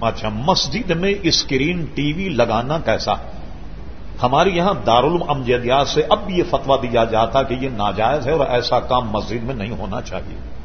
اچھا مسجد میں screen T V لگانا کیسا؟ ہمارے یہاں دارالعلوم سے اب بھی یہ فتوا دیا جاتا کہ یہ ناجائز ہے اور ایسا کام مسجد میں نہیں ہونا چاہیے۔